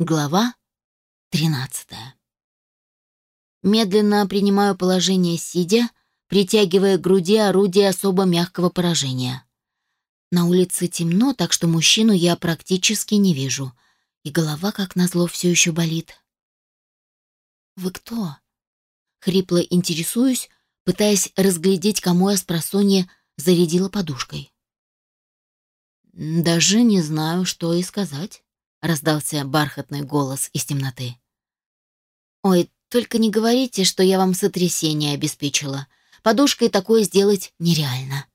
Глава 13. Медленно принимаю положение сидя, притягивая к груди орудие особо мягкого поражения. На улице темно, так что мужчину я практически не вижу, и голова, как назло, все еще болит. «Вы кто?» Хрипло интересуюсь, пытаясь разглядеть, кому я с просонья зарядила подушкой. «Даже не знаю, что и сказать». — раздался бархатный голос из темноты. «Ой, только не говорите, что я вам сотрясение обеспечила. Подушкой такое сделать нереально».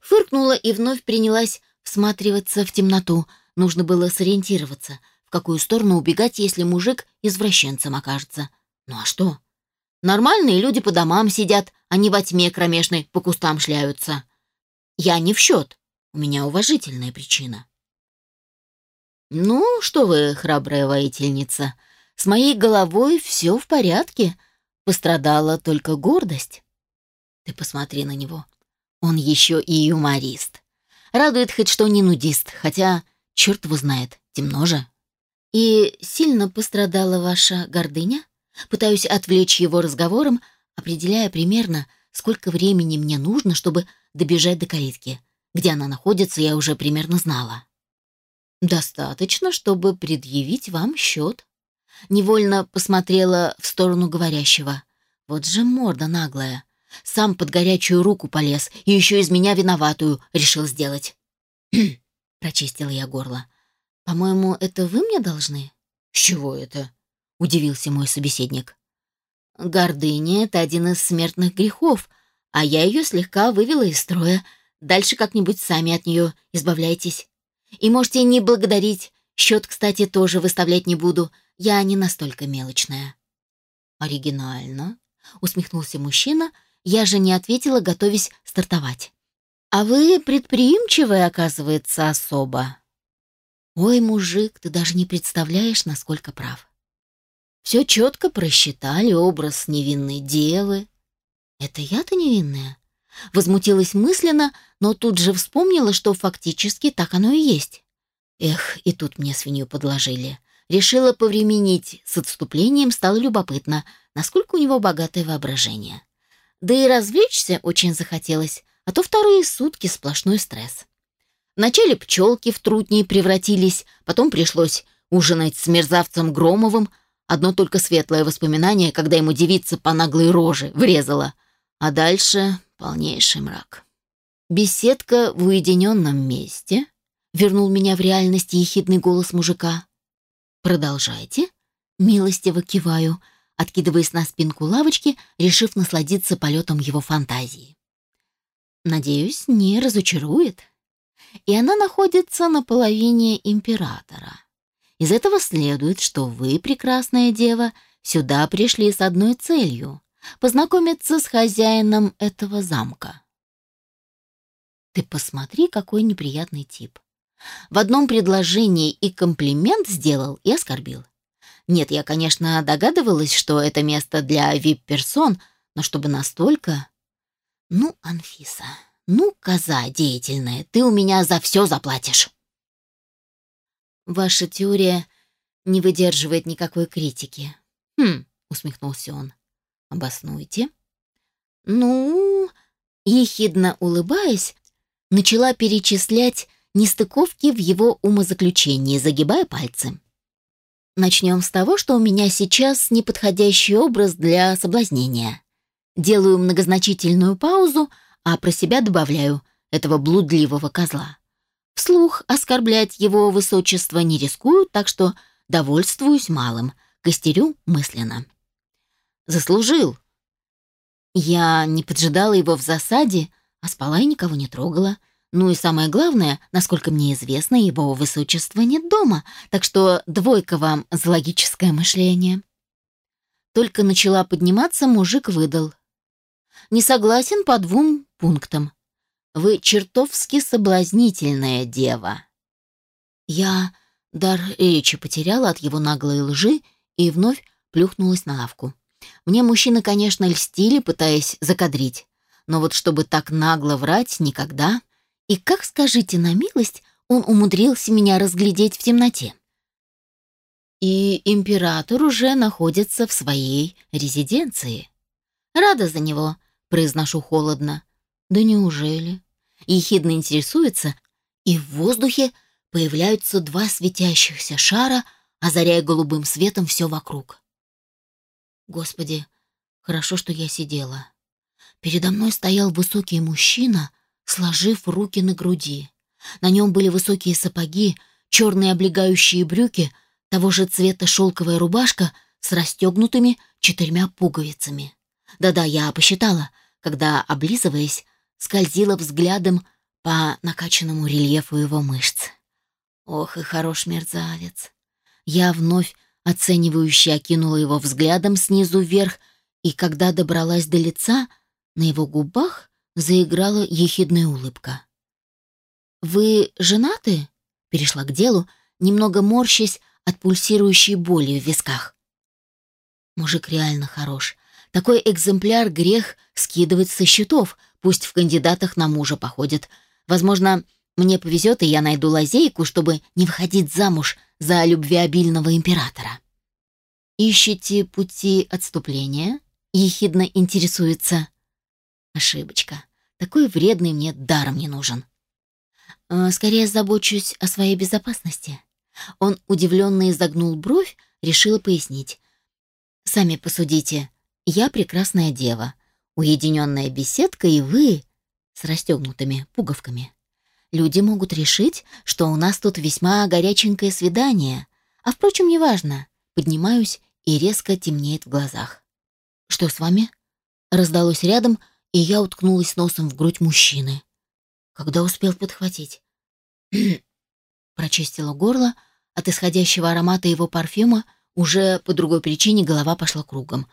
Фыркнула и вновь принялась всматриваться в темноту. Нужно было сориентироваться, в какую сторону убегать, если мужик извращенцем окажется. Ну а что? Нормальные люди по домам сидят, а не во тьме кромешной по кустам шляются. Я не в счет. У меня уважительная причина. «Ну, что вы, храбрая воительница, с моей головой все в порядке. Пострадала только гордость». «Ты посмотри на него. Он еще и юморист. Радует хоть что не нудист, хотя, черт его знает, темно же». «И сильно пострадала ваша гордыня?» Пытаюсь отвлечь его разговором, определяя примерно, сколько времени мне нужно, чтобы добежать до калитки. Где она находится, я уже примерно знала. Достаточно, чтобы предъявить вам счет. Невольно посмотрела в сторону говорящего. Вот же морда наглая. Сам под горячую руку полез и еще из меня виноватую решил сделать. Прочистила я горло. «По-моему, это вы мне должны?» «С чего это?» — удивился мой собеседник. «Гордыня — это один из смертных грехов, а я ее слегка вывела из строя. Дальше как-нибудь сами от нее избавляйтесь. И можете не благодарить. Счет, кстати, тоже выставлять не буду. Я не настолько мелочная». «Оригинально», — усмехнулся мужчина. Я же не ответила, готовясь стартовать. «А вы предприимчивая, оказывается, особо». «Ой, мужик, ты даже не представляешь, насколько прав. Все четко просчитали образ невинной девы. Это я-то невинная?» Возмутилась мысленно, но тут же вспомнила, что фактически так оно и есть. Эх, и тут мне свинью подложили. Решила повременить с отступлением, стало любопытно, насколько у него богатое воображение. Да и развлечься очень захотелось, а то вторые сутки сплошной стресс. Вначале пчелки в трутни превратились, потом пришлось ужинать с мерзавцем Громовым, одно только светлое воспоминание, когда ему девица по наглой роже врезала. А дальше полнейший мрак. Беседка в уединенном месте вернул меня в реальность ехидный голос мужика. «Продолжайте». Милостиво киваю, откидываясь на спинку лавочки, решив насладиться полетом его фантазии. Надеюсь, не разочарует. И она находится на половине императора. Из этого следует, что вы, прекрасная дева, сюда пришли с одной целью познакомиться с хозяином этого замка. Ты посмотри, какой неприятный тип. В одном предложении и комплимент сделал, и оскорбил. Нет, я, конечно, догадывалась, что это место для вип-персон, но чтобы настолько... Ну, Анфиса, ну, коза деятельная, ты у меня за все заплатишь. Ваша теория не выдерживает никакой критики. Хм, усмехнулся он. Обоснуйте. Ну, ехидно улыбаясь, начала перечислять нестыковки в его умозаключении, загибая пальцы. Начнем с того, что у меня сейчас неподходящий образ для соблазнения. Делаю многозначительную паузу, а про себя добавляю этого блудливого козла. Вслух оскорблять его высочество не рискую, так что довольствуюсь малым, костерю мысленно. Заслужил. Я не поджидала его в засаде, а спала и никого не трогала. Ну и самое главное, насколько мне известно, его высочества нет дома, так что двойка вам за логическое мышление. Только начала подниматься, мужик выдал. Не согласен по двум пунктам. Вы чертовски соблазнительная дева. Я дар речи потеряла от его наглой лжи и вновь плюхнулась на лавку. Мне мужчины, конечно, льстили, пытаясь закадрить, но вот чтобы так нагло врать никогда. И как, скажите на милость, он умудрился меня разглядеть в темноте? И император уже находится в своей резиденции. Рада за него, произношу холодно. Да неужели? Ехидно интересуется, и в воздухе появляются два светящихся шара, озаряя голубым светом все вокруг. Господи, хорошо, что я сидела. Передо мной стоял высокий мужчина, сложив руки на груди. На нем были высокие сапоги, черные облегающие брюки, того же цвета шелковая рубашка с расстегнутыми четырьмя пуговицами. Да-да, я посчитала, когда, облизываясь, скользила взглядом по накачанному рельефу его мышц. Ох и хорош мерзавец. Я вновь оценивающе окинула его взглядом снизу вверх, и когда добралась до лица, на его губах заиграла ехидная улыбка. «Вы женаты?» — перешла к делу, немного морщась от пульсирующей боли в висках. Мужик реально хорош. Такой экземпляр грех скидывать со счетов, пусть в кандидатах на мужа походит. Возможно, мне повезет, и я найду лазейку, чтобы не выходить замуж за любвеобильного императора. «Ищете пути отступления?» — ехидно интересуется. Ошибочка. Такой вредный мне даром не нужен. «Э, «Скорее забочусь о своей безопасности». Он удивленно изогнул бровь, решила пояснить. «Сами посудите. Я прекрасная дева, уединенная беседка, и вы с расстегнутыми пуговками. Люди могут решить, что у нас тут весьма горяченькое свидание, а, впрочем, неважно. Поднимаюсь и резко темнеет в глазах. «Что с вами?» Раздалось рядом, и я уткнулась носом в грудь мужчины. Когда успел подхватить? Прочистила горло, от исходящего аромата его парфюма уже по другой причине голова пошла кругом.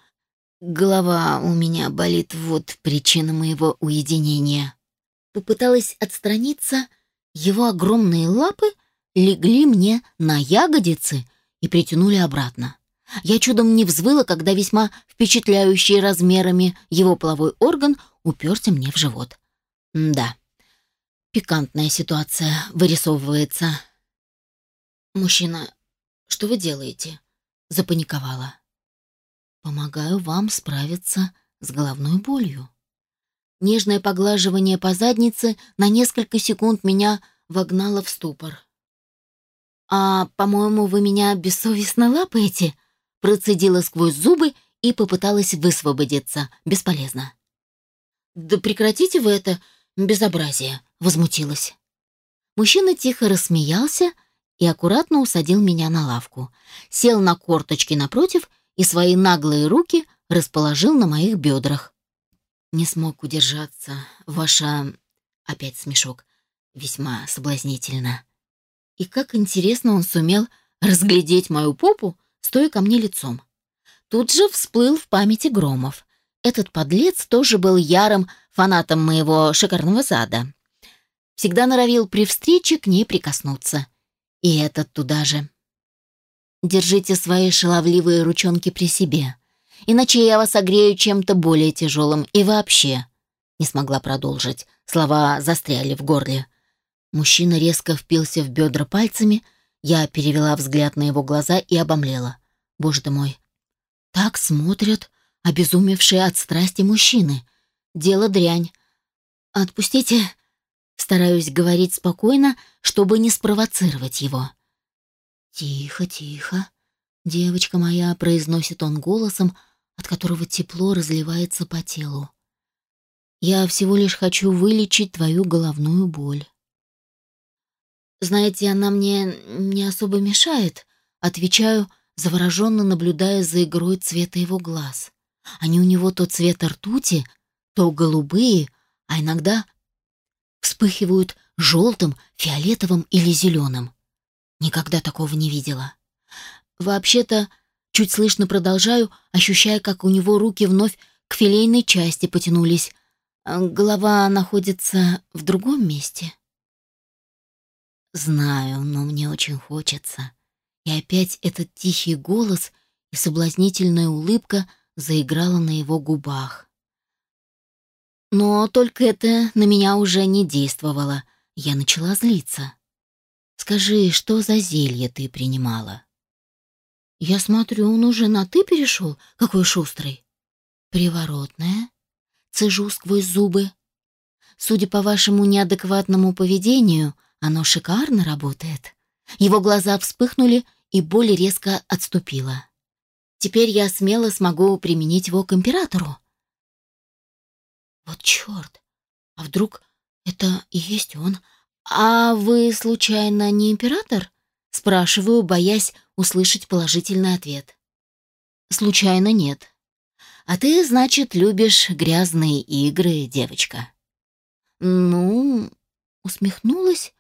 Голова у меня болит, вот причина моего уединения. Попыталась отстраниться, его огромные лапы легли мне на ягодицы и притянули обратно. Я чудом не взвыла, когда весьма впечатляющий размерами его половой орган уперся мне в живот. М да, пикантная ситуация вырисовывается. «Мужчина, что вы делаете?» — запаниковала. «Помогаю вам справиться с головной болью». Нежное поглаживание по заднице на несколько секунд меня вогнало в ступор. «А, по-моему, вы меня бессовестно лапаете?» Процедила сквозь зубы и попыталась высвободиться. Бесполезно. «Да прекратите вы это безобразие!» — возмутилась. Мужчина тихо рассмеялся и аккуратно усадил меня на лавку, сел на корточки напротив и свои наглые руки расположил на моих бедрах. Не смог удержаться. Ваша... Опять смешок. Весьма соблазнительно. И как интересно он сумел разглядеть мою попу, стоя ко мне лицом. Тут же всплыл в памяти Громов. Этот подлец тоже был ярым фанатом моего шикарного зада. Всегда норовил при встрече к ней прикоснуться. И этот туда же. Держите свои шаловливые ручонки при себе, иначе я вас огрею чем-то более тяжелым и вообще. Не смогла продолжить, слова застряли в горле. Мужчина резко впился в бедра пальцами, я перевела взгляд на его глаза и обомлела. Боже ты мой, так смотрят обезумевшие от страсти мужчины. Дело дрянь. Отпустите, Стараюсь говорить спокойно, чтобы не спровоцировать его. «Тихо, тихо, девочка моя», — произносит он голосом, от которого тепло разливается по телу. «Я всего лишь хочу вылечить твою головную боль». «Знаете, она мне не особо мешает», — отвечаю, завороженно наблюдая за игрой цвета его глаз. Они у него то цвета ртути, то голубые, а иногда вспыхивают желтым, фиолетовым или зеленым. Никогда такого не видела. Вообще-то, чуть слышно продолжаю, ощущая, как у него руки вновь к филейной части потянулись. Голова находится в другом месте. Знаю, но мне очень хочется. И опять этот тихий голос и соблазнительная улыбка заиграла на его губах. Но только это на меня уже не действовало. Я начала злиться. «Скажи, что за зелье ты принимала?» Я смотрю, он уже на «ты» перешел. Какой шустрый. Приворотная. Цежу сквозь зубы. Судя по вашему неадекватному поведению, оно шикарно работает. Его глаза вспыхнули, и боль резко отступила. Теперь я смело смогу применить его к императору. Вот черт! А вдруг это и есть он? А вы, случайно, не император? Спрашиваю, боясь услышать положительный ответ. Случайно нет. А ты, значит, любишь грязные игры, девочка. Ну, усмехнулась.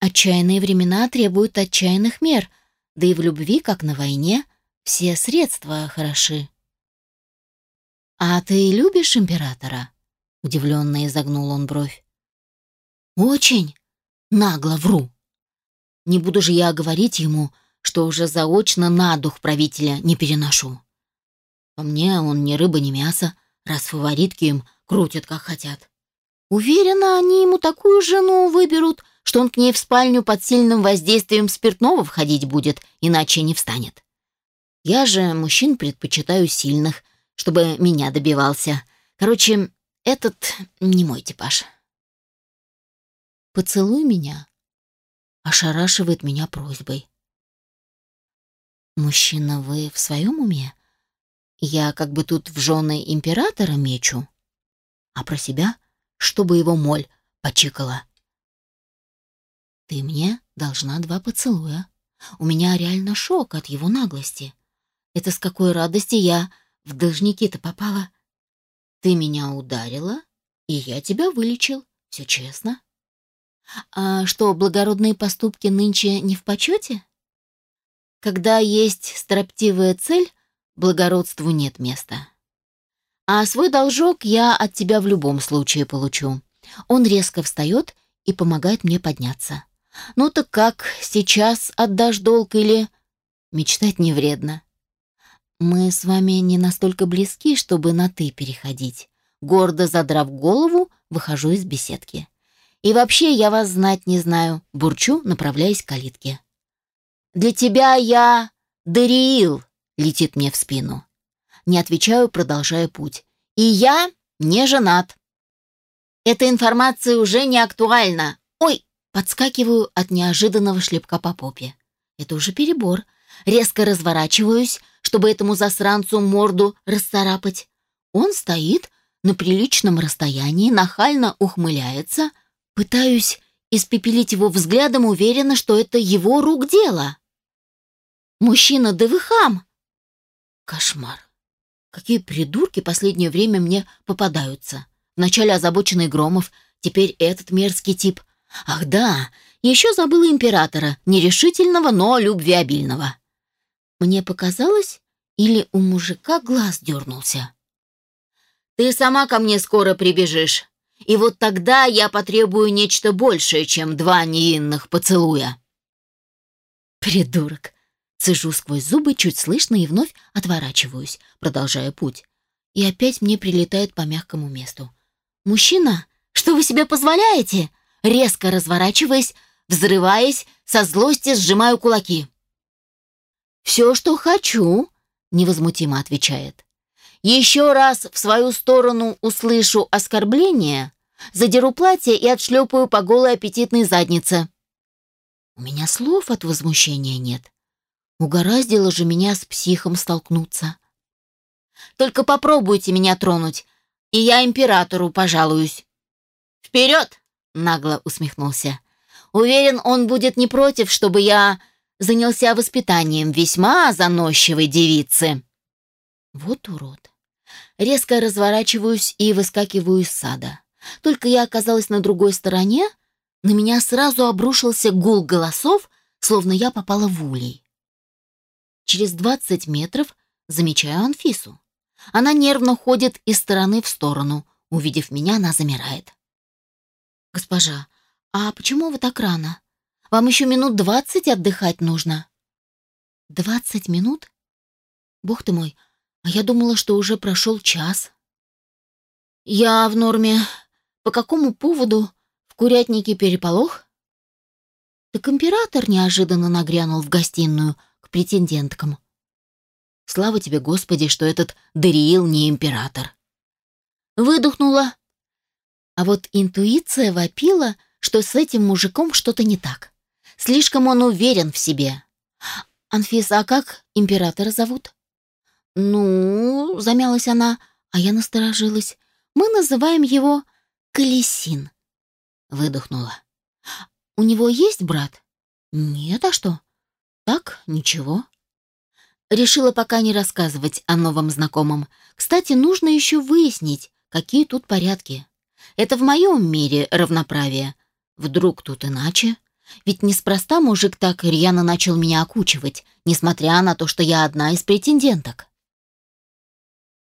Отчаянные времена требуют отчаянных мер, да и в любви, как на войне, все средства хороши. «А ты любишь императора?» — удивленно изогнул он бровь. «Очень нагло вру. Не буду же я говорить ему, что уже заочно на дух правителя не переношу. По мне он ни рыба, ни мясо, раз фаворитки им крутят, как хотят. Уверена, они ему такую жену выберут, что он к ней в спальню под сильным воздействием спиртного входить будет, иначе не встанет. Я же мужчин предпочитаю сильных, чтобы меня добивался. Короче, этот не мой типаж. «Поцелуй меня», — ошарашивает меня просьбой. «Мужчина, вы в своем уме? Я как бы тут в жены императора мечу, а про себя, чтобы его моль почикала. Ты мне должна два поцелуя. У меня реально шок от его наглости. Это с какой радости я в должники-то попала. Ты меня ударила, и я тебя вылечил. Все честно. А что, благородные поступки нынче не в почете? Когда есть строптивая цель, благородству нет места. А свой должок я от тебя в любом случае получу. Он резко встает и помогает мне подняться. Ну так как, сейчас отдашь долг или... Мечтать не вредно. Мы с вами не настолько близки, чтобы на «ты» переходить. Гордо задрав голову, выхожу из беседки. И вообще я вас знать не знаю, бурчу, направляясь к калитке. «Для тебя я Дариил», — летит мне в спину. Не отвечаю, продолжая путь. «И я не женат». Эта информация уже не актуальна. Ой, Подскакиваю от неожиданного шлепка по попе. Это уже перебор. Резко разворачиваюсь, чтобы этому засранцу морду расцарапать. Он стоит на приличном расстоянии, нахально ухмыляется. Пытаюсь испепелить его взглядом, уверена, что это его рук дело. «Мужчина, да вы хам!» Кошмар. Какие придурки последнее время мне попадаются. Вначале озабоченный Громов, теперь этот мерзкий тип. Ах да, еще забыла императора, нерешительного, но любвеобильного. Мне показалось, или у мужика глаз дернулся. «Ты сама ко мне скоро прибежишь, и вот тогда я потребую нечто большее, чем два невинных поцелуя». «Придурок!» Цежу сквозь зубы, чуть слышно, и вновь отворачиваюсь, продолжая путь. И опять мне прилетает по мягкому месту. «Мужчина, что вы себе позволяете?» резко разворачиваясь, взрываясь, со злости сжимаю кулаки. «Все, что хочу», — невозмутимо отвечает. «Еще раз в свою сторону услышу оскорбление, задеру платье и отшлепаю по голой аппетитной заднице». У меня слов от возмущения нет. Угораздило же меня с психом столкнуться. «Только попробуйте меня тронуть, и я императору пожалуюсь». «Вперед!» нагло усмехнулся. Уверен, он будет не против, чтобы я занялся воспитанием весьма заносчивой девицы. Вот урод. Резко разворачиваюсь и выскакиваю из сада. Только я оказалась на другой стороне, на меня сразу обрушился гул голосов, словно я попала в улей. Через двадцать метров замечаю Анфису. Она нервно ходит из стороны в сторону. Увидев меня, она замирает. «Госпожа, а почему вы так рано? Вам еще минут двадцать отдыхать нужно». «Двадцать минут? Бог ты мой, а я думала, что уже прошел час». «Я в норме. По какому поводу в курятнике переполох?» Так император неожиданно нагрянул в гостиную к претенденткам. Слава тебе, Господи, что этот Дариил не император. Выдохнула. А вот интуиция вопила, что с этим мужиком что-то не так. Слишком он уверен в себе. «Анфиса, а как императора зовут?» «Ну...» — замялась она, а я насторожилась. «Мы называем его Колесин». Выдохнула. «У него есть брат?» «Нет, а что?» «Так, ничего». Решила пока не рассказывать о новом знакомом. Кстати, нужно еще выяснить, какие тут порядки. Это в моем мире равноправие. Вдруг тут иначе? Ведь неспроста мужик так рьяно начал меня окучивать, несмотря на то, что я одна из претенденток.